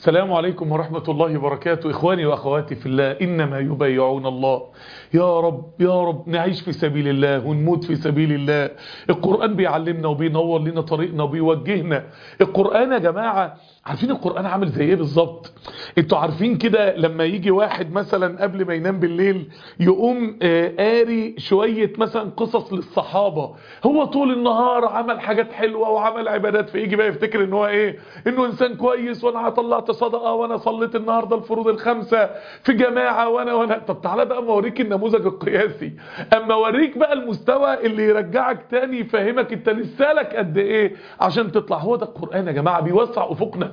السلام عليكم ورحمة الله وبركاته إخواني وأخواتي في الله إنما يبايعون الله. يا رب يا رب نعيش في سبيل الله ونموت في سبيل الله. القرآن بيعلمنا وبينور لنا طريقنا وبيوجهنا. القرآن يا جماعة عارفين القرآن عامل زي إيه بالظبط؟ أنتوا عارفين كده لما يجي واحد مثلا قبل ما ينام بالليل يقوم آه، قاري شوية مثلا قصص للصحابة. هو طول النهار عمل حاجات حلوة وعمل عبادات فيجي بقى يفتكر إن هو إيه؟ إنه إنسان كويس وأنا طلعت صدقة وأنا صليت النهاردة الفروض الخمسة في جماعة وأنا وأنا. طب تعالى بقى اما اوريك النموذج القياسي. أما اوريك بقى المستوى اللي يرجعك تاني يفهمك أنت لسه لك قد إيه عشان تطلع. هو ده القرآن يا جماعة بيوسع أفقنا.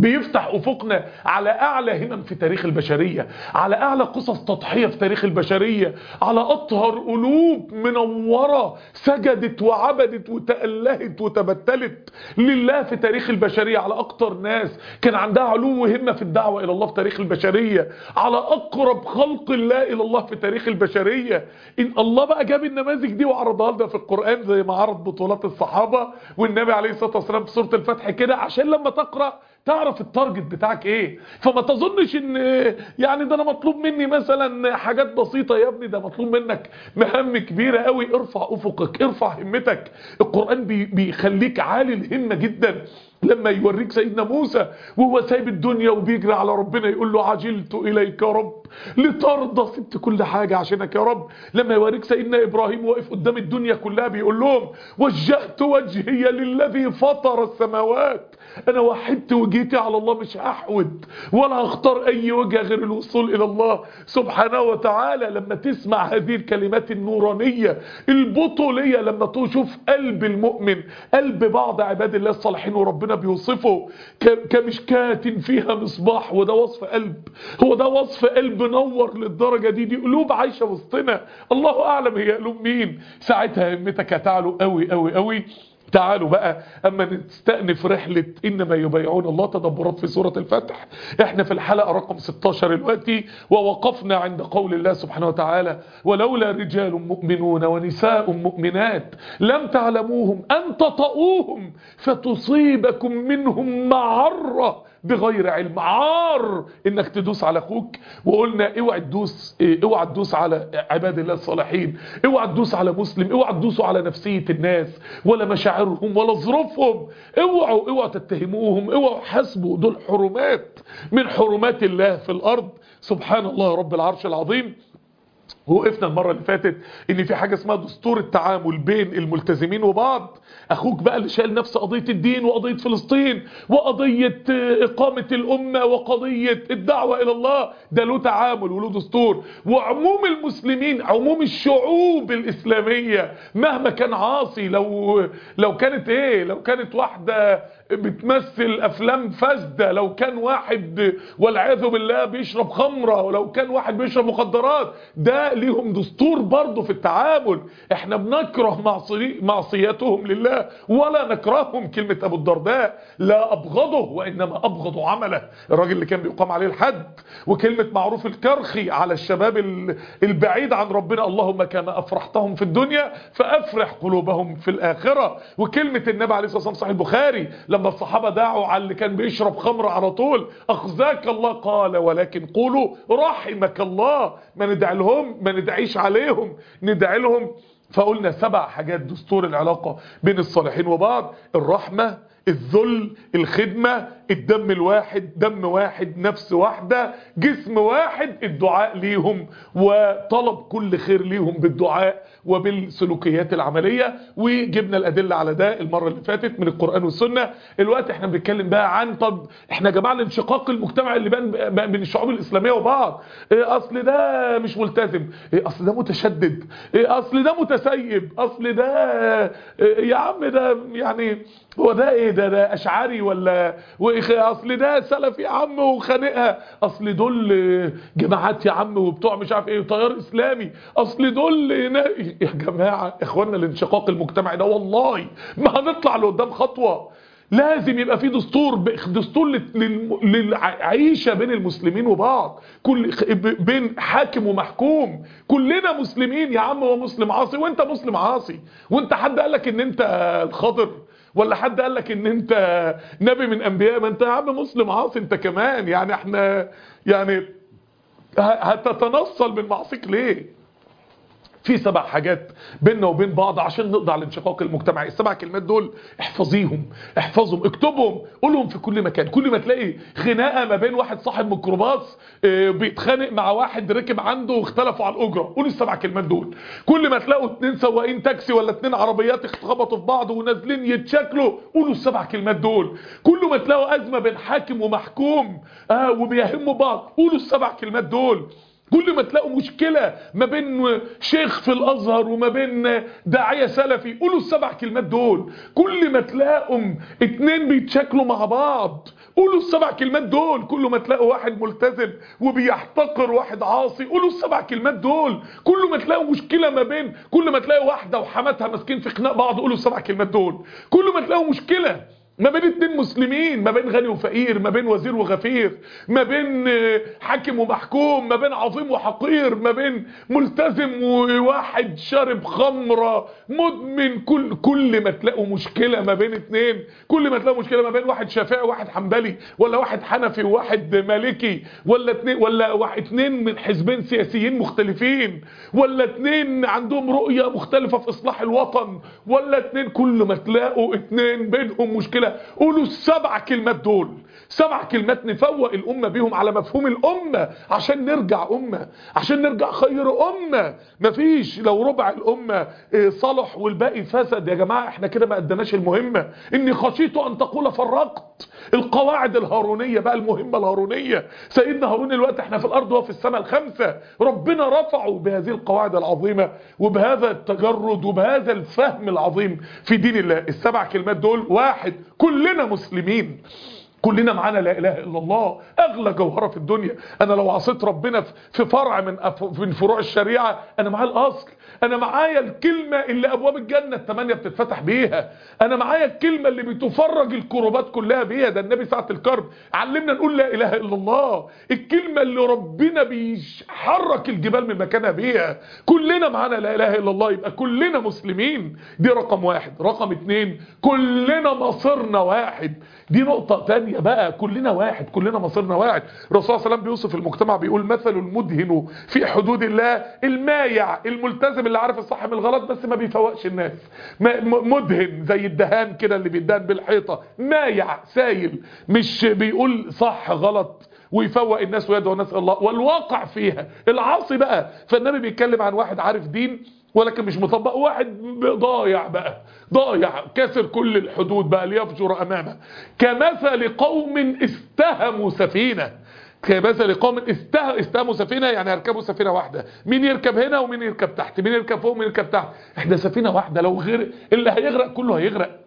بيفتح أفقنا على أعلى همم في تاريخ البشرية على أعلى قصص تضحية في تاريخ البشرية على أطهر قلوب منورة سجدت وعبدت وتألهت وتبتلت لله في تاريخ البشرية على أكتر ناس كان عندها علو وهمة في الدعوة إلى الله في تاريخ البشرية على أقرب خلق الله إلى الله في تاريخ البشرية. إن الله بقى جاب النماذج دي وعرضها لنا في القرآن زي ما عرض بطولات الصحابة والنبي عليه الصلاة والسلام في سورة الفتح كده عشان لما تقرأ تعرف التارجت بتاعك إيه؟ فما تظنش ان يعني ده أنا مطلوب مني مثلا حاجات بسيطة يا ابني ده مطلوب منك مهام كبيرة قوي ارفع افقك ارفع همتك. القرآن بي بيخليك عالي الهمة جدا. لما يوريك سيدنا موسى وهو سايب الدنيا وبيجري على ربنا يقول له عجلت إليك يا رب لترضى سبت كل حاجة عشانك يا رب. لما يوريك سيدنا إبراهيم واقف قدام الدنيا كلها بيقول لهم وجهت وجهي للذي فطر السماوات. أنا وحدت وجيتي على الله مش هحود ولا هختار أي وجه غير الوصول إلى الله سبحانه وتعالى. لما تسمع هذه الكلمات النورانية البطولية لما تشوف قلب المؤمن قلب بعض عباد الله الصالحين وربنا بيوصفه ك- كمشكاة فيها مصباح وده وصف قلب. هو ده وصف قلب نور للدرجة دي. دي قلوب عايشة وسطنا. الله أعلم هي قلوب مين. ساعتها همتك هتعلو قوي قوي قوي. تعالوا بقى أما نستأنف رحلة إنما يبايعون الله تدبرات في سورة الفتح. إحنا في الحلقة رقم 16 دلوقتي ووقفنا عند قول الله سبحانه وتعالى ولولا رجال مؤمنون ونساء مؤمنات لم تعلموهم أن تطؤوهم فتصيبكم منهم معرة بغير علم. عار إنك تدوس على أخوك. وقلنا اوعى تدوس إيه، اوعى تدوس على عباد الله الصالحين. اوعى تدوس على مسلم. اوعى تدوسوا على نفسية الناس ولا مشاعرهم ولا ظروفهم. اوعوا اوعوا تتهموهم. اوعوا حاسبوا. دول حرمات من حرمات الله في الأرض. سبحان الله رب العرش العظيم. وقفنا المرة اللي فاتت إن في حاجة اسمها دستور التعامل بين الملتزمين وبعض. أخوك بقى اللي شايل نفس قضية الدين وقضية فلسطين وقضية آه، إقامة الأمة وقضية الدعوة إلى الله ده له تعامل وله دستور. وعموم المسلمين عموم الشعوب الإسلامية مهما كان عاصي لو لو كانت إيه لو كانت واحدة بتمثل أفلام فاسدة. لو كان واحد والعياذ بالله بيشرب خمرة ولو كان واحد بيشرب مخدرات ده ليهم دستور برضه في التعامل. إحنا بنكره معصي معصيتهم لله ولا نكرههم كلمة أبو الدرداء. لا أبغضه وإنما أبغض عمله. الراجل اللي كان بيقام عليه الحد وكلمة معروف الكرخي على الشباب ال- البعيد عن ربنا اللهم كما أفرحتهم في الدنيا فأفرح قلوبهم في الآخرة. وكلمة النبي عليه الصلاة والسلام صحيح البخاري لما الصحابة دعوا على اللي كان بيشرب خمر على طول أخزاك الله؟ قال ولكن قولوا رحمك الله. ما ندعي لهم ما ندعيش عليهم. ندعي لهم. فقلنا سبع حاجات دستور العلاقة بين الصالحين وبعض. الرحمة الذل الخدمة الدم الواحد دم واحد نفس واحدة جسم واحد الدعاء ليهم. وطلب كل خير ليهم بالدعاء. وبالسلوكيات العملية وجبنا الأدلة على ده المرة اللي فاتت من القرآن والسنة. الوقت إحنا بنتكلم بقى عن طب إحنا يا جماعة الانشقاق المجتمع اللي بين الشعوب الإسلامية وبعض. إيه أصل ده مش ملتزم. إيه أصل ده متشدد. إيه أصل ده متسيب. أصل ده إيه يا عم ده يعني هو ده إيه؟ ده ده أشعري ولا أصل ده سلفي يا عم وخانقها. أصل دول جماعات يا عم وبتوع مش عارف إيه تيار إسلامي. أصل دول يا جماعة إخواننا الانشقاق المجتمعي ده والله ما هنطلع لقدام خطوة. لازم يبقى في دستور دستور لل- لل- للعيشة بين المسلمين وبعض. كل بين حاكم ومحكوم. كلنا مسلمين يا عم هو مسلم عاصي وانت مسلم عاصي. وانت حد قال لك إن أنت الخضر؟ ولا حد قال لك إن أنت نبي من أنبياء؟ ما أنت يا عم مسلم عاصي أنت كمان. يعني إحنا يعني هتتنصل من معصيك ليه؟ في سبع حاجات بيننا وبين بعض عشان نقضي على الانشقاق المجتمعي السبع كلمات دول احفظيهم احفظهم اكتبهم قولهم في كل مكان. كل ما تلاقي خناقه ما بين واحد صاحب ميكروباص آه بيتخانق مع واحد ركب عنده واختلفوا على الأجرة. قولوا السبع كلمات دول. كل ما تلاقوا اتنين سواقين تاكسي ولا اتنين عربيات اتخبطوا في بعض ونازلين يتشكلوا قولوا السبع كلمات دول. كل ما تلاقوا أزمة بين حاكم ومحكوم آه وبيهموا بعض قولوا السبع كلمات دول. كل ما تلاقوا مشكلة ما بين شيخ في الأزهر وما بين داعية سلفي قولوا السبع كلمات دول. كل ما تلاقوا اتنين بيتشكلوا مع بعض قولوا السبع كلمات دول. كل ما تلاقوا واحد ملتزم وبيحتقر واحد عاصي قولوا السبع كلمات دول. كل ما تلاقوا مشكلة ما بين كل ما تلاقوا واحدة وحماتها ماسكين في خناق بعض قولوا السبع كلمات دول. كل ما تلاقوا مشكلة ما بين اتنين مسلمين ما بين غني وفقير ما بين وزير وغفير ما بين حاكم ومحكوم ما بين عظيم وحقير ما بين ملتزم وواحد شارب خمرة مدمن كل كل ما تلاقوا مشكلة ما بين اتنين كل ما تلاقوا مشكلة ما بين واحد شافعي وواحد حنبلي ولا واحد حنفي وواحد مالكي ولا اتنين ولا واحد اتنين من حزبين سياسيين مختلفين ولا اتنين عندهم رؤية مختلفة في إصلاح الوطن ولا اتنين كل ما تلاقوا اتنين بينهم مشكلة قولوا السبع كلمات دول. سبع كلمات نفوق الأمة بيهم على مفهوم الأمة عشان نرجع أمة عشان نرجع خير أمة. مفيش لو ربع الأمة صلح والباقي فسد يا جماعة إحنا كده ما قدناش المهمة. إني خشيت أن تقول فرقت. القواعد الهارونية بقى المهمة الهارونية. سيدنا هارون الوقت إحنا في الأرض وفي السماء الخمسة. ربنا رفعه بهذه القواعد العظيمة وبهذا التجرد وبهذا الفهم العظيم في دين الله. السبع كلمات دول واحد. كلنا مسلمين. كلنا معانا لا إله إلا الله. أغلى جوهرة في الدنيا. أنا لو عصيت ربنا في فرع من من فروع الشريعة أنا معايا الأصل. أنا معايا الكلمة اللي أبواب الجنة الثمانيه بتتفتح بيها. أنا معايا الكلمة اللي بتفرج الكروبات كلها بيها. ده النبي ساعة الكرب علمنا نقول لا إله إلا الله. الكلمة اللي ربنا بيحرك الجبال من مكانها بيها. كلنا معانا لا إله إلا الله. يبقى كلنا مسلمين. دي رقم واحد. رقم اتنين كلنا مصيرنا واحد. دي نقطة تانية بقى كلنا واحد كلنا مصيرنا واحد. الرسول صلى الله عليه وسلم بيوصف المجتمع بيقول مثل المدهن في حدود الله المايع الملتزم اللي عارف الصح من الغلط بس ما بيفوقش الناس. مدهن زي الدهان كده اللي بيدهن بالحيطة. مايع سايل مش بيقول صح غلط ويفوق الناس ويدعو الناس الله. والواقع فيها العاصي بقى فالنبي بيتكلم عن واحد عارف دين ولكن مش مطبق. واحد ضايع بقى ضايع. كسر كل الحدود بقى ليفجر أمامه. كمثل قوم استهموا سفينة. كمثل قوم استه استهموا سفينة يعني يركبوا سفينة واحدة. مين يركب هنا ومين يركب تحت؟ مين يركب فوق ومين يركب تحت؟ إحنا سفينة واحدة. لو غير اللي هيغرق كله هيغرق.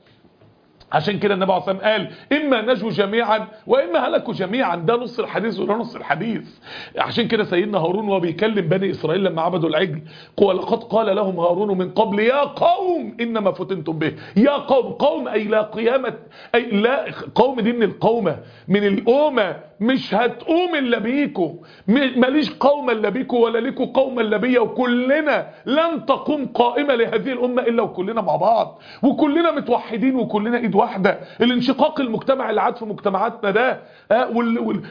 عشان كده النبي عليه الصلاة والسلام قال إما نجوا جميعا وإما هلكوا جميعا. ده نص الحديث وده نص الحديث. عشان كده سيدنا هارون وهو بيكلم بني إسرائيل لما عبدوا العجل ولقد قال لهم هارون من قبل يا قوم إنما فتنتم به. يا قوم قوم أي لا قيامة أي لا قوم دي من القومة من الامه مش هتقوم إلا بيكوا ماليش قوم إلا بيكوا ولا ليكوا قوم إلا بيا وكلنا لن تقوم قائمة لهذه الأمة إلا وكلنا مع بعض وكلنا متوحدين وكلنا ايد واحدة الانشقاق المجتمعي اللي عاد في مجتمعاتنا ده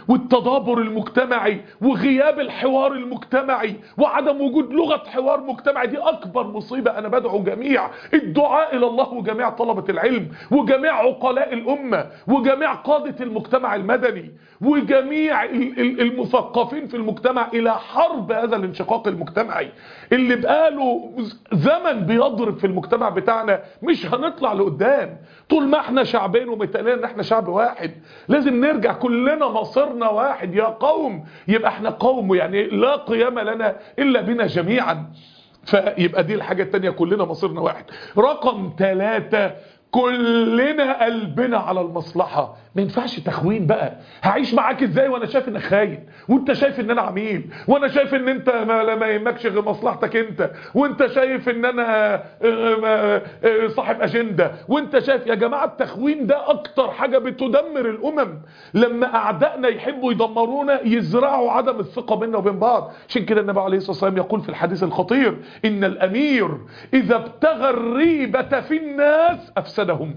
والتدابر المجتمعي وغياب الحوار المجتمعي وعدم وجود لغة حوار مجتمعي دي أكبر مصيبة أنا بدعو جميع. الدعاء إلى الله وجميع طلبة العلم وجميع عقلاء الأمة وجميع قادة المجتمع المدني وجميع المثقفين في المجتمع إلى حرب هذا الانشقاق المجتمعي. اللي بقاله زمن بيضرب في المجتمع بتاعنا مش هنطلع لقدام. طول ما إحنا شعبين ومتقالين إن إحنا شعب واحد. لازم نرجع كلنا مصيرنا واحد. يا قوم يبقى إحنا قوم يعني لا قيام لنا إلا بنا جميعا. فيبقى دي الحاجة التانية كلنا مصيرنا واحد. رقم ثلاثة كلنا قلبنا على المصلحة. ما ينفعش تخوين بقى. هعيش معاك إزاي وأنا شايف إنك خاين؟ وأنت شايف إن أنا عميل؟ وأنا شايف إن أنت ما, ما يهمكش غير مصلحتك أنت؟ وأنت شايف إن أنا صاحب أجندة؟ وأنت شايف يا جماعة التخوين ده أكتر حاجة بتدمر الأمم. لما أعدائنا يحبوا يدمرونا يزرعوا عدم الثقة بيننا وبين بعض. عشان كده النبي عليه الصلاة والسلام يقول في الحديث الخطير إن الأمير إذا ابتغى الريبة في الناس أفسدهم.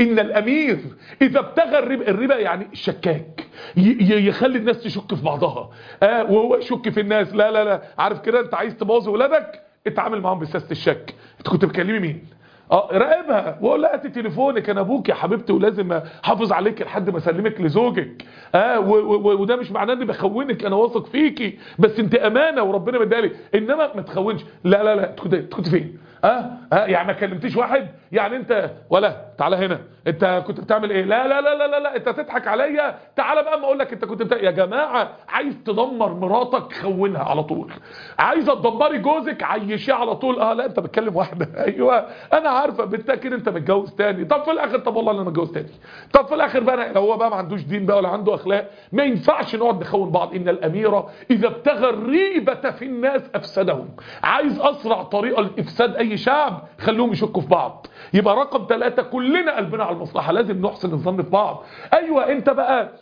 إن الأمير إذا ابتغى الربا الربا يعني شكاك. ي- ي- يخلي الناس تشك في بعضها. آه وهو يشك في الناس. لا لا لا. عارف كده؟ أنت عايز تبوظ ولادك اتعامل معاهم بسياسة الشك. أنت كنت بتكلمي مين؟ آه راقبها. وقول لها تليفونك أنا أبوك يا حبيبتي ولازم أحافظ عليك لحد ما أسلمك لزوجك. آه وده مش معناه إني بخونك أنا واثق فيكي. بس أنت أمانة وربنا مدالي إنما ما تخونش. لا لا لا. أنت كنت فين؟ آه آه يعني ما كلمتيش واحد؟ يعني أنت ولا تعالى هنا. انت كنت بتعمل إيه؟ لا لا لا لا لا. انت تضحك عليا. تعالى بقى ما أقول لك انت كنت بتاع يا جماعة عايز تدمر مراتك خونها على طول. عايزه تدمري جوزك عيشيه على طول. آه لا انت بتكلم واحدة. أيوه. أنا عارفة بالتأكيد انت متجوز تاني. طب في الآخر طب والله أنا متجوز تاني طب في الآخر بقى لو هو بقى ما عندوش دين بقى ولا عنده أخلاق. ما ينفعش نقعد نخون بعض. إن الأميرة إذا ابتغى الريبة في الناس أفسدهم. عايز أسرع طريقة لإفساد أي شعب خلوهم يشكوا في بعض. يبقى رقم ثلاثة كلنا قلبنا على المصلحة لازم نحسن الظن في بعض أيوه أنت بقى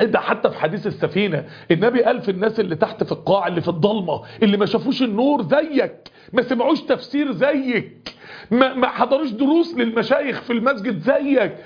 ده حتى في حديث السفينة النبي قال في الناس اللي تحت في القاع اللي في الضلمة اللي ما شافوش النور زيك ما سمعوش تفسير زيك. ما, ما حضروش دروس للمشايخ في المسجد زيك.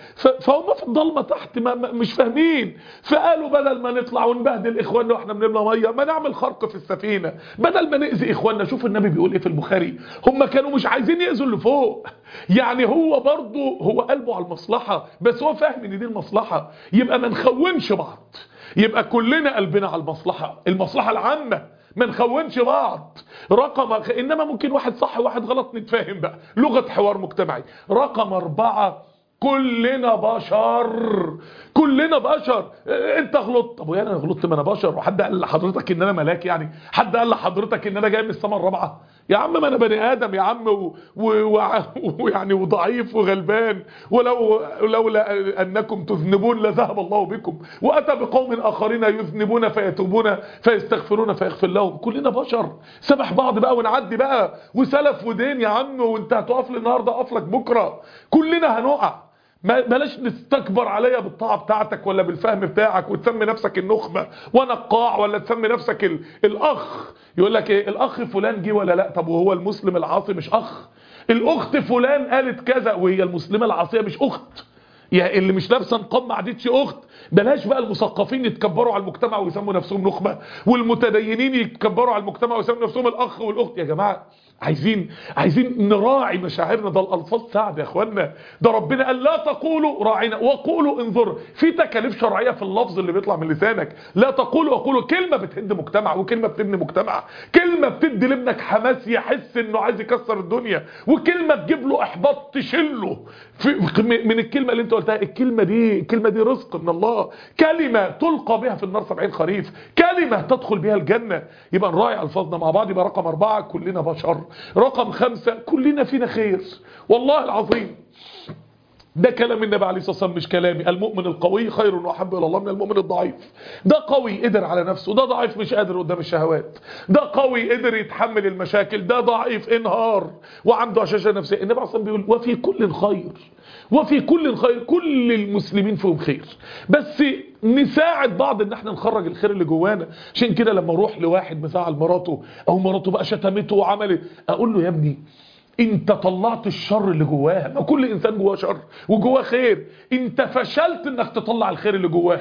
فهم في الضلمة تحت ما مش فاهمين. فقالوا بدل ما نطلع ونبهدل إخواننا وإحنا بنملى مية ما نعمل خرق في السفينة. بدل ما نأذي إخواننا شوف النبي بيقول إيه في البخاري. هم كانوا مش عايزين يأذوا اللي فوق. يعني هو برضه هو قلبه على المصلحة بس هو فاهم إن دي المصلحة. يبقى ما نخونش بعض. يبقى كلنا قلبنا على المصلحة المصلحة العامة. ما نخونش بعض. رقم إنما ممكن واحد صح وواحد غلط نتفاهم بقى. لغة حوار مجتمعي. رقم أربعة كلنا بشر. كلنا بشر. أنت غلطت. طب ويانا أنا غلطت؟ ما أنا بشر. وحد قال لحضرتك إن أنا ملاك يعني؟ حد قال لحضرتك إن أنا جاي من السماء الرابعة؟ يا عم ما أنا بني آدم يا عم و- و- وع- ويعني وضعيف وغلبان ولو لولا أنكم تذنبون لذهب الله بكم وأتى بقوم آخرين يذنبون فيتوبون فيستغفرون فيغفر لهم. كلنا بشر. سامح بعض بقى ونعدي بقى. وسلف ودين يا عم وانت هتقف لي النهارده أقف لك بكرة. كلنا هنقع. بلاش نستكبر عليا بالطاعة بتاعتك ولا بالفهم بتاعك وتسمي نفسك النخبة وأنا القاع ولا تسمي نفسك ال... الأخ. يقول لك إيه؟ الأخ فلان جه ولا لأ؟ طب وهو المسلم العاصي مش أخ. الأخت فلان قالت كذا وهي المسلمة العاصية مش أخت. يعني اللي مش لابسة نقاب ما عادتش أخت. بلاش بقى المثقفين يتكبروا على المجتمع ويسموا نفسهم نخبة والمتدينين يتكبروا على المجتمع ويسموا نفسهم الأخ والأخت. يا جماعة عايزين عايزين نراعي مشاعرنا ده الالفاظ سعد يا اخوانا ده ربنا قال لا تقولوا راعينا وقولوا انظر في تكاليف شرعية في اللفظ اللي بيطلع من لسانك. لا تقولوا وقولوا كلمة بتهد مجتمع وكلمة بتبني مجتمع. كلمة بتدي لابنك حماس يحس إنه عايز يكسر الدنيا. وكلمة تجيب له إحباط تشله من الكلمة اللي أنت قلتها الكلمة دي الكلمة دي رزق من الله. كلمة تلقى بها في النار 70 خريف. كلمة تدخل بها الجنة. يبقى نراعي ألفاظنا مع بعض يبقى رقم أربعة كلنا بشر. رقم خمسة كلنا فينا خير. والله العظيم. ده كلام النبي عليه الصلاة والسلام مش كلامي. المؤمن القوي خير وأحب إلى الله من المؤمن الضعيف. ده قوي قدر على نفسه ده ضعيف مش قادر قدام الشهوات. ده قوي قدر يتحمل المشاكل ده ضعيف انهار وعنده هشاشه نفسية. النبي عليه الصلاة والسلام بيقول وفي كل خير وفي كل خير كل المسلمين فيهم خير. بس نساعد بعض إن إحنا نخرج الخير اللي جوانا. عشان كده لما أروح لواحد مزعل مراته أو مراته بقى شتمته وعملت أقول له يا ابني انت طلعت الشر اللي جواها ما كل انسان جواه شر وجواه خير. انت فشلت انك تطلع الخير اللي جواه.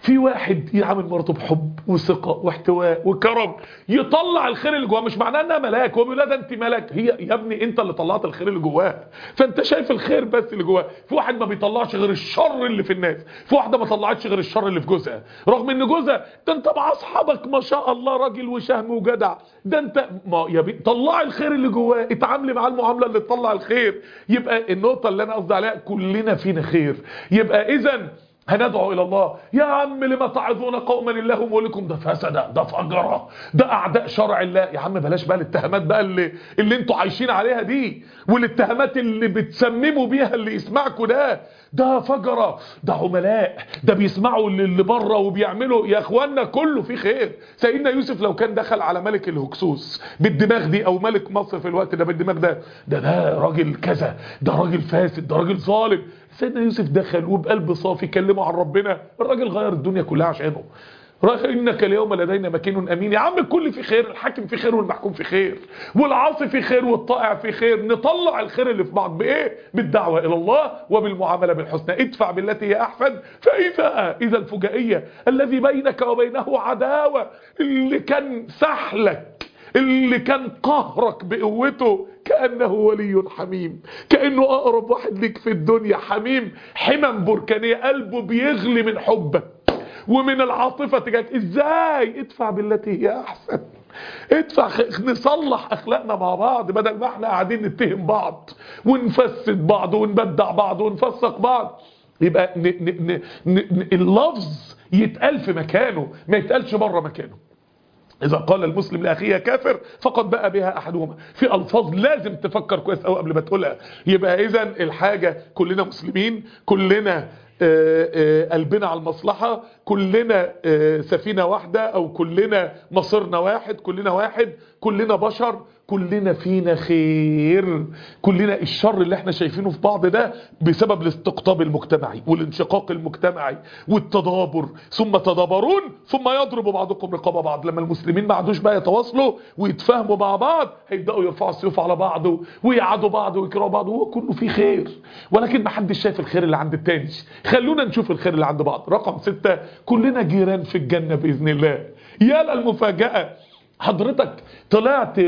في واحد يعامل مراته بحب وثقة واحتواء وكرم يطلع الخير اللي جواه مش معناه إنها ملاك هو بيقول ده أنت ملاك. هي يا ابني أنت اللي طلعت الخير اللي جواها فأنت شايف الخير بس اللي جواه. في واحد ما بيطلعش غير الشر اللي في الناس. في واحدة ما طلعتش غير الشر اللي في جوزها. رغم إن جوزها ده أنت مع أصحابك ما شاء الله راجل وشهم وجدع. ده أنت ما يا بي طلعي الخير اللي جواه. اتعاملي مع المعاملة اللي تطلع الخير. يبقى النقطة اللي أنا قصدي عليها كلنا فينا خير. يبقى اذا هندعو إلى الله. يا عم لما تعظون قوما الله مولكم؟ ده فسد ده فجرة ده أعداء شرع الله. يا عم بلاش بقى الاتهامات بقى اللي اللي أنتوا عايشين عليها دي والاتهامات اللي بتسمموا بيها اللي يسمعكوا ده. ده فجرة ده عملاء ده بيسمعوا اللي بره وبيعملوا. يا اخوانا كله في خير. سيدنا يوسف لو كان دخل على ملك الهكسوس بالدماغ دي أو ملك مصر في الوقت ده بالدماغ ده ده ده راجل كذا ده راجل فاسد ده راجل ظالم. سيدنا يوسف دخل وبقلب صافي كلمه عن ربنا. الراجل غير الدنيا كلها عشانه. إنك اليوم لدينا مكين أمين. يا عم الكل في خير الحاكم في خير والمحكوم في خير. والعاصي في خير والطائع في خير. نطلع الخير اللي في بعض بإيه؟ بالدعوة إلى الله وبالمعاملة بالحسنى. ادفع بالتي هي أحسن. فاذا إذا الفجائية الذي بينك وبينه عداوة؟ اللي كان سحلك اللي كان قهرك بقوته كأنه ولي حميم كأنه أقرب واحد ليك في الدنيا حميم. حمم بركانية قلبه بيغلي من حبك ومن العاطفة تجاهك إزاي؟ ادفع بالتي هي أحسن. ادفع نصلح أخلاقنا مع بعض بدل ما إحنا قاعدين نتهم بعض ونفسد بعض ونبدع بعض ونفسق بعض. يبقى اللفظ يتقال في مكانه ما يتقالش بره مكانه. إذا قال المسلم لأخيه كافر فقد بقى بها أحدهما. في ألفاظ لازم تفكر كويس أو قبل ما تقولها. يبقى إذا الحاجة كلنا مسلمين كلنا قلبنا على المصلحة كلنا سفينة واحدة أو كلنا مصيرنا واحد كلنا واحد. كلنا بشر كلنا فينا خير. كلنا الشر اللي إحنا شايفينه في بعض ده بسبب الاستقطاب المجتمعي والانشقاق المجتمعي والتدابر. ثم تدابرون ثم يضرب بعضكم رقاب بعض. لما المسلمين ما عادوش بقى يتواصلوا ويتفاهموا مع بعض هيبدأوا يرفعوا السيوف على بعض ويعادوا بعض ويكرهوا بعض وهو كله فيه خير. ولكن ما حدش شايف الخير اللي عند التاني. خلونا نشوف الخير اللي عند بعض. رقم ستة كلنا جيران في الجنة بإذن الله. يا للمفاجأة حضرتك طلعت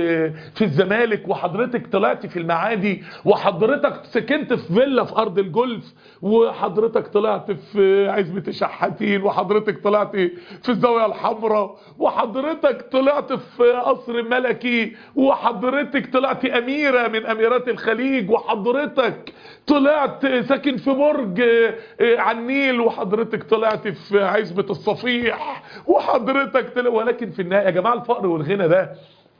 في الزمالك وحضرتك طلعت في المعادي وحضرتك سكنت في فيلا في أرض الجولف وحضرتك طلعت في عزبة الشحاتين وحضرتك طلعت في الزاوية الحمراء وحضرتك طلعت في قصر ملكي وحضرتك طلعت أميرة من أميرات الخليج وحضرتك طلعت ساكن في برج على النيل وحضرتك طلعت في عزبة الصفيح وحضرتك ولكن في النهاية يا جماعة الفقر والغنى ده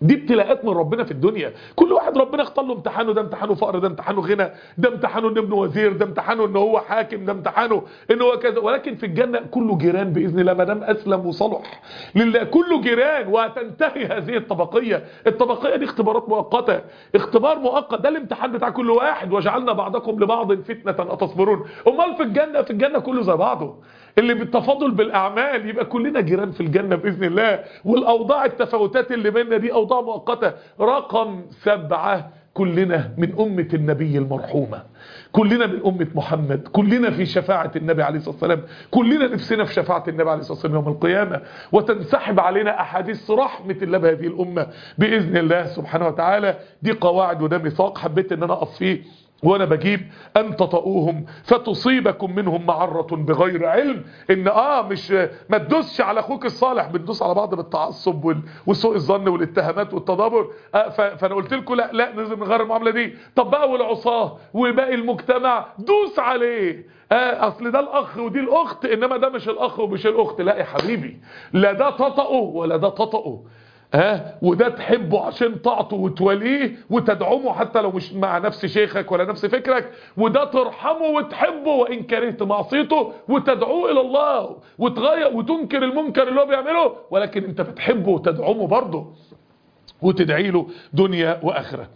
دي ابتلاءات من ربنا في الدنيا. كل واحد ربنا اختار له امتحانه ده امتحانه فقر ده امتحانه غنى ده امتحانه ان ابنه وزير ده امتحانه ان هو حاكم ده امتحانه ان هو كذا. ولكن في الجنة كله جيران بإذن الله ما دام اسلم وصلح لله كله جيران وهتنتهي هذه الطبقية. الطبقية دي اختبارات مؤقتة اختبار مؤقت ده الامتحان بتاع كل واحد. وجعلنا بعضكم لبعض فتنة أتصبرون. أمال في الجنة في الجنة كله زي بعضه. اللي بالتفاضل بالأعمال يبقى كلنا جيران في الجنة بإذن الله. والأوضاع التفاوتات اللي بيننا دي أوضاع مؤقتة. رقم سبعة كلنا من أمة النبي المرحومة. كلنا من أمة محمد. كلنا في شفاعة النبي عليه الصلاة والسلام. كلنا نفسنا في شفاعة النبي عليه الصلاة والسلام يوم القيامة. وتنسحب علينا أحاديث رحمة الله بهذه الأمة بإذن الله سبحانه وتعالى. دي قواعد وده ميثاق حبيت أن أنا أقف فيه. وأنا بجيب أن تطؤوهم فتصيبكم منهم معرة بغير علم. إن آه مش ما تدوسش على أخوك الصالح بندوس على بعض بالتعصب وسوء الظن والاتهامات والتدابر آه فأنا قلت لكم لا لا لازم نغير المعاملة دي. طب بقى والعصاة وباقي المجتمع دوس عليه. آه أصل ده الأخ ودي الأخت إنما ده مش الأخ ومش الأخت. لا يا حبيبي لا ده تطأه ولا ده تطأه ها؟ وده تحبه عشان طاعته وتوليه وتدعمه حتى لو مش مع نفس شيخك ولا نفس فكرك وده ترحمه وتحبه وإن كرهت معصيته وتدعوه إلى الله وتغير وتنكر المنكر اللي هو بيعمله ولكن أنت بتحبه وتدعمه برضه. وتدعي له دنيا وآخرة.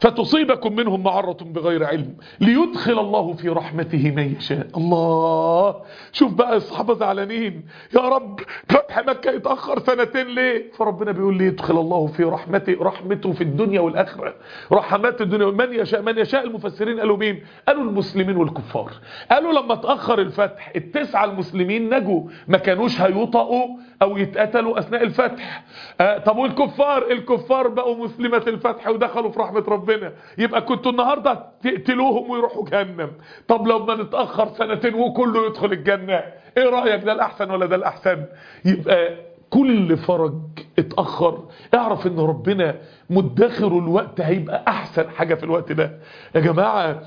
فتصيبكم منهم معرة بغير علم ليدخل الله في رحمته من يشاء. الله! شوف بقى الصحابة زعلانين. يا رب فتح مكة يتأخر سنتين ليه؟ فربنا بيقول لي يدخل الله في رحمته رحمته في الدنيا والآخرة. رحمات الدنيا. من يشاء من يشاء المفسرين قالوا مين؟ قالوا المسلمين والكفار. قالوا لما تأخر الفتح التسعة المسلمين نجوا ما كانوش هيطأوا أو يتقتلوا أثناء الفتح. آه طب والكفار؟ الكفار بقوا مسلمة الفتح ودخلوا في رحمة ربنا. يبقى كنتوا النهاردة تقتلوهم ويروحوا جهنم. طب لو ما نتأخر سنتين وكله يدخل الجنة إيه رأيك ده الأحسن ولا ده الأحسن؟ يبقى كل فرج اتأخر. اعرف إن ربنا مدخر الوقت هيبقى أحسن حاجة في الوقت ده. يا جماعة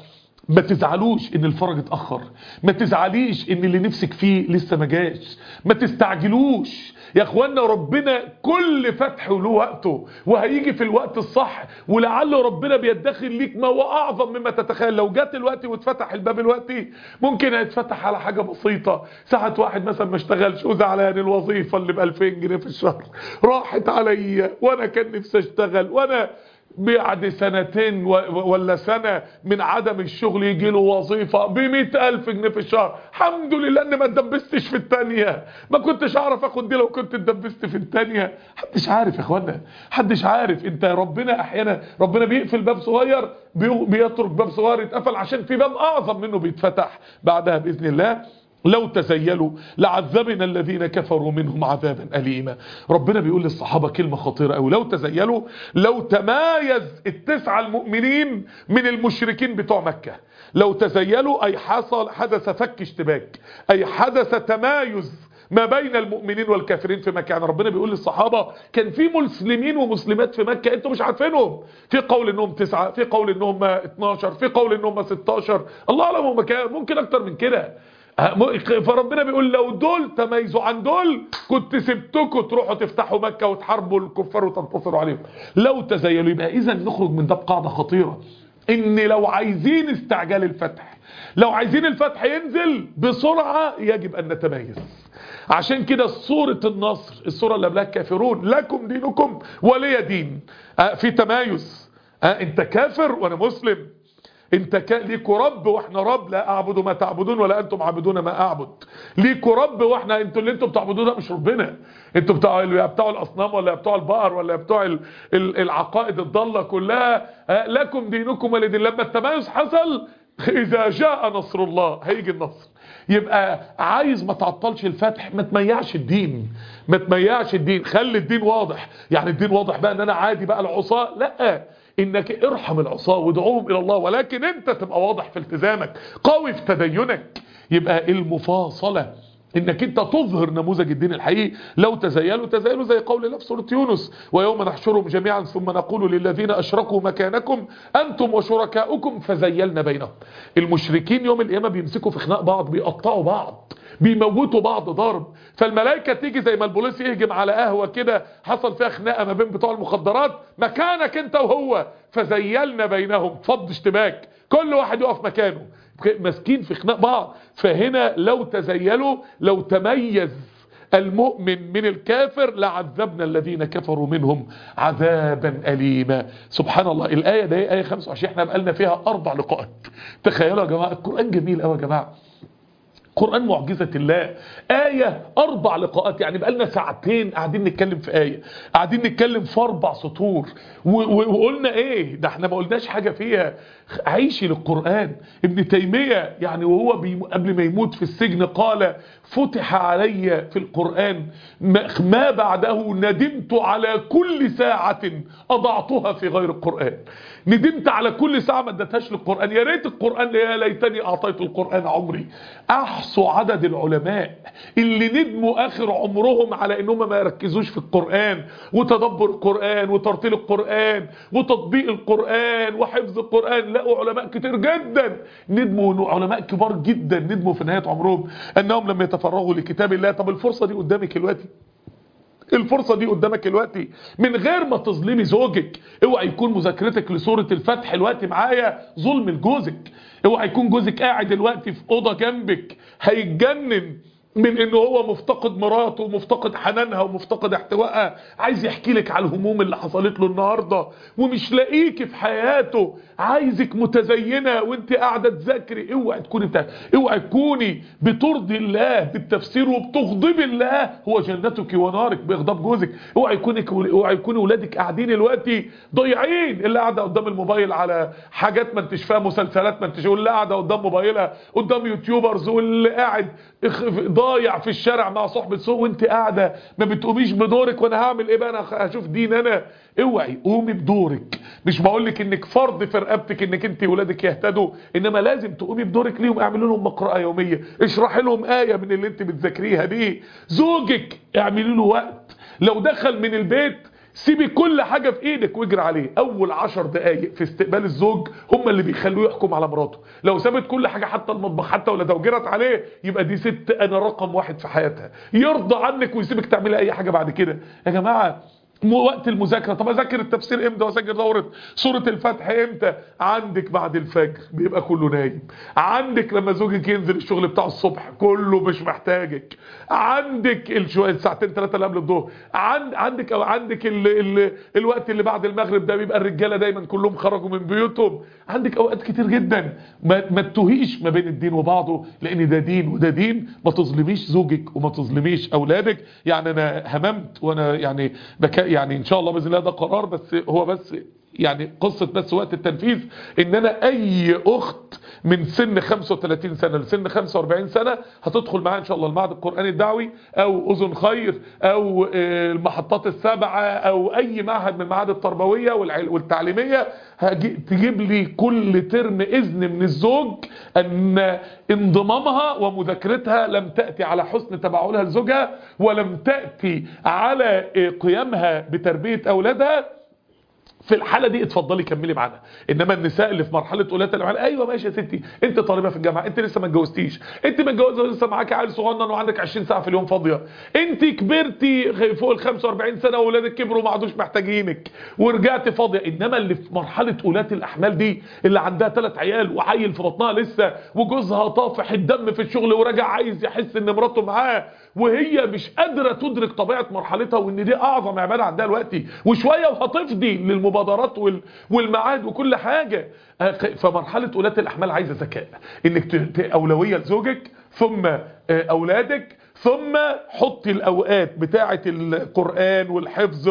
ما تزعلوش إن الفرج اتأخر. ما تزعليش إن اللي نفسك فيه لسه ما جاش. ما تستعجلوش. يا إخوانا ربنا كل فتح له وقته. وهيجي في الوقت الصح. ولعل ربنا بيدخل ليك ما هو أعظم مما تتخيل. لو جات الوقت واتفتح الباب الوقتي ممكن هيتفتح على حاجة بسيطة. ساعة واحد مثلا ما اشتغلش وزعلان الوظيفة اللي ب 2000 جنيه في الشهر راحت عليا وأنا كان نفسي أشتغل وأنا بعد سنتين ولا سنة من عدم الشغل يجي له وظيفة بمئة ألف جنيه في الشهر. الحمد لله ان ما اتدبستش في التانية. ما كنتش أعرف آخد دي لو كنت اتدبست في التانية. محدش عارف يا إخوانا. محدش عارف. أنت ربنا أحيانا ربنا بيقفل باب صغير بيترك باب صغير يتقفل عشان في باب أعظم منه بيتفتح. بعدها بإذن الله لو تزيلوا لعذبنا الذين كفروا منهم عذابا أليما. ربنا بيقول للصحابة كلمة خطيرة أو لو تزيلوا لو تمايز التسعة المؤمنين من المشركين بتوع مكة. لو تزيلوا أي حصل حدث فك اشتباك. أي حدث تمايز ما بين المؤمنين والكافرين في مكة. يعني ربنا بيقول للصحابة كان في مسلمين ومسلمات في مكة أنتوا مش عارفينهم. في قول إنهم تسعة في قول إنهم 12 في قول إنهم 16 الله أعلم هم ممكن أكتر من كده. فربنا بيقول لو دول تميزوا عن دول كنت سبتكم تروحوا تفتحوا مكة وتحاربوا الكفار وتنتصروا عليهم. لو تزيلوا يبقى اذا نخرج من ده بقاعدة خطيرة. إن لو عايزين استعجال الفتح لو عايزين الفتح ينزل بسرعة يجب أن نتميز. عشان كده سورة النصر السورة اللي قبلها الكافرون لكم دينكم ولي دين. في تمايز. أنت كافر وأنا مسلم. انت ك... ليكوا رب وإحنا رب لا اعبد ما تعبدون ولا أنتم عابدون ما اعبد. ليكوا رب وإحنا أنتوا اللي أنتم بتعبدوه ده مش ربنا. أنتوا بتاع بتوع الاصنام ولا بتوع البقر ولا. ال... العقائد الضاله كلها. لكم دينكم ولي دين. لما التمايز حصل إذا جاء نصر الله هيجي النصر. يبقى عايز ما تعطلش الفتح ما تميعش الدين. ما تميعش الدين. خلي الدين واضح. يعني الدين واضح بقى إن أنا عادي بقى العصاة؟ لأ. إنك ارحم العصاة وادعوهم إلى الله ولكن أنت تبقى واضح في التزامك قوي في تدينك. يبقى المفاصلة؟ إنك أنت تظهر نموذج الدين الحقيقي. لو تزيلوا تزيلوا زي قول الله في سورة يونس ويوم نحشرهم جميعا ثم نقول للذين أشركوا مكانكم أنتم وشركاؤكم فزيلنا بينهم. المشركين يوم القيامة بيمسكوا في خناق بعض بيقطعوا بعض. بيموتوا بعض ضرب. فالملائكة تيجي زي ما البوليس يهجم على قهوة كده حصل فيها خناقة ما بين بتوع المخدرات مكانك انت وهو. فزيلنا بينهم فض اشتباك. كل واحد يقف مكانه. ماسكين في خناق بعض. فهنا لو تزيلوا لو تميز المؤمن من الكافر لعذبنا الذين كفروا منهم عذابا أليما. سبحان الله. الآية ده آية؟ 25 إحنا بقالنا فيها أربع لقاءات. تخيلوا يا جماعة القرآن جميل قوي يا جماعة. قرآن معجزة الله. آية أربع لقاءات يعني بقالنا ساعتين قاعدين نتكلم في آية قاعدين نتكلم في أربع سطور. وقلنا إيه؟ ده إحنا ما قلناش حاجة فيها. عيشي للقرآن. ابن تيمية يعني وهو قبل ما يموت في السجن قال فتح علي في القرآن. ما بعده ندمت على كل ساعة أضعتها في غير القرآن. ندمت على كل ساعة ما ادتهاش للقرآن. يا ريت القرآن يا ليتني أعطيت القرآن عمري. أحصوا عدد العلماء اللي ندموا آخر عمرهم على إنهم ما يركزوش في القرآن وتدبر القرآن وترتيل القرآن وتطبيق القرآن وحفظ القرآن. لقوا علماء كتير جدا. ندموا علماء كبار جدا ندموا في نهاية عمرهم أنهم لم يتفرغوا لكتاب الله. طب الفرصة دي قدامك دلوقتي؟ الفرصة دي قدامك دلوقتي. من غير ما تظلمي زوجك اوعى يكون مذاكرتك لسورة الفتح دلوقتي معايا ظلم لجوزك. اوعى يكون جوزك قاعد دلوقتي في أوضة جنبك هيتجنن. من انه هو مفتقد مراته ومفتقد حنانها ومفتقد احتوائها. عايز يحكي لك على الهموم اللي حصلت له النهارده. ومش لاقيكي في حياته. عايزك متزينة وانت قاعدة تذاكري. اوعي تكوني بتاع اوعي تكوني بترضي الله بالتفسير وبتغضبي الله. هو جنتك ونارك باغضاب جوزك. اوعي يكونك اوعي يكون اولادك قاعدين دلوقتي ضايعين. اللي قاعدة قدام الموبايل على حاجات ما انتش فاهمة مسلسلات ما انتش واللي قاعدة قدام موبايلها قدام يوتيوبرز واللي قاعد ضايع في الشارع مع صحبة سوء وانت قاعدة ما بتقوميش بدورك وأنا هعمل إيه بقى؟ أنا هشوف دين أنا. اوعي قومي بدورك. مش بقول لك انك فرض في رقبتك انك انت ولادك يهتدوا انما لازم تقومي بدورك ليهم. اعملوا لهم مقرأة يومية. اشرحي لهم آية من اللي انت بتذاكريها دي. زوجك اعملي له وقت. لو دخل من البيت سيبي كل حاجة في إيدك واجري عليه. أول عشر دقايق في استقبال الزوج هم اللي بيخلوه يحكم على مراته. لو سابت كل حاجة حتى المطبخ حتى ولا توجرت عليه يبقى دي ست أنا رقم واحد في حياتها. يرضى عنك ويسيبك تعملي أي حاجة بعد كده. يا جماعة وقت المذاكرة. طب أذاكر التفسير إمتى وأذاكر دورة؟ سورة الفتح إمتى؟ عندك بعد الفجر بيبقى كله نايم. عندك لما زوجك ينزل الشغل بتاعه الصبح كله مش محتاجك. عندك الشويه ساعتين ثلاثة اللي قبل الظهر. عند عندك أو عندك ال ال الوقت اللي بعد المغرب ده بيبقى الرجالة دايما كلهم خرجوا من بيوتهم. عندك أوقات كتير جدا. ما, ما تتوهيش ما بين الدين وبعضه لأن ده دين وده دين. ما تظلميش زوجك وما تظلميش أولادك. يعني أنا هممت وأنا يعني بك يعني إن شاء الله بإذن الله ده قرار بس هو بس يعني قصة بس وقت التنفيذ إن أنا أي أخت من سن 35 سنة لسن 45 سنة هتدخل معايا إن شاء الله المعهد القرآني الدعوي أو أذن خير أو المحطات السبعة أو أي معهد من المعاهد التربوية والتعليمية. تجيب لي كل ترم إذن من الزوج أن انضمامها ومذاكرتها لم تأتي على حسن تبعولها لزوجها ولم تأتي على قيامها بتربية أولادها. في الحالة دي اتفضلي كملي معانا. إنما النساء اللي في مرحلة أولاد العمال أيوه ماشي يا ستي. أنت طالبة في الجامعة أنت لسه ما اتجوزتيش. أنت متجوزه لسه معاكي عيل صغنن وعندك 20 ساعة في اليوم فاضية. أنت كبرتي فوق ال 45 سنة واولادك كبروا ما عادوش محتاجينك. ورجعت فاضية. إنما اللي في مرحلة أولاد الأحمال دي اللي عندها ثلاث عيال وعيل في بطنها لسه وجوزها طافح الدم في الشغل وراجع عايز يحس إن مراته معاه. وهي مش قادرة تدرك طبيعة مرحلتها وإن دي أعظم عبادة عندها دلوقتي. وشوية وهتفضي للمبادرات والمعاد وكل حاجة. فمرحلة ولاة الأحمال عايزة ذكاء. إنك أولوية لزوجك ثم أولادك ثم حطي الأوقات بتاعة القرآن والحفظ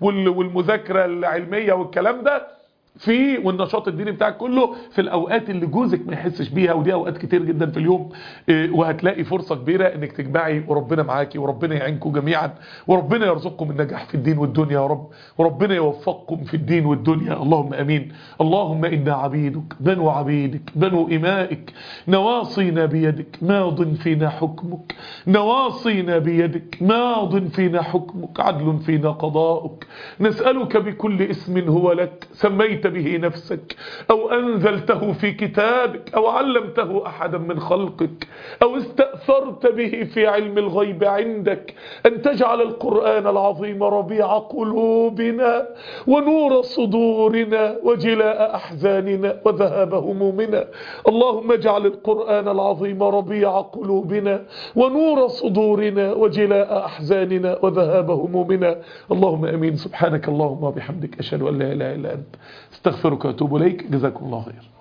والمذاكرة العلمية والكلام ده في والنشاط الديني بتاعك كله في الأوقات اللي جوزك ما يحسش بيها ودي أوقات كتير جدا في اليوم. وهتلاقي فرصة كبيرة إنك تجمعي وربنا معاكي وربنا يعينكم جميعا وربنا يرزقكم النجاح في الدين والدنيا يا رب وربنا يوفقكم في الدين والدنيا. اللهم آمين. اللهم إنا عبيدك بنو عبيدك بنو إمائك. نواصينا بيدك ماض فينا حكمك. نواصينا بيدك ماض فينا حكمك عدل فينا قضاؤك. نسألك بكل اسم هو لك. سميت به نفسك أو أنزلته في كتابك أو علمته أحدا من خلقك أو استأثرت به في علم الغيب عندك. أن تجعل القرآن العظيم ربيع قلوبنا ونور صدورنا وجلاء أحزاننا وذهاب همومنا. اللهم اجعل القرآن العظيم ربيع قلوبنا ونور صدورنا وجلاء أحزاننا وذهاب همومنا. اللهم أمين. سبحانك اللهم وبحمدك. أشهد أن لا إله إلا أنت. استغفرك وأتوب إليك. جزاكم الله خير.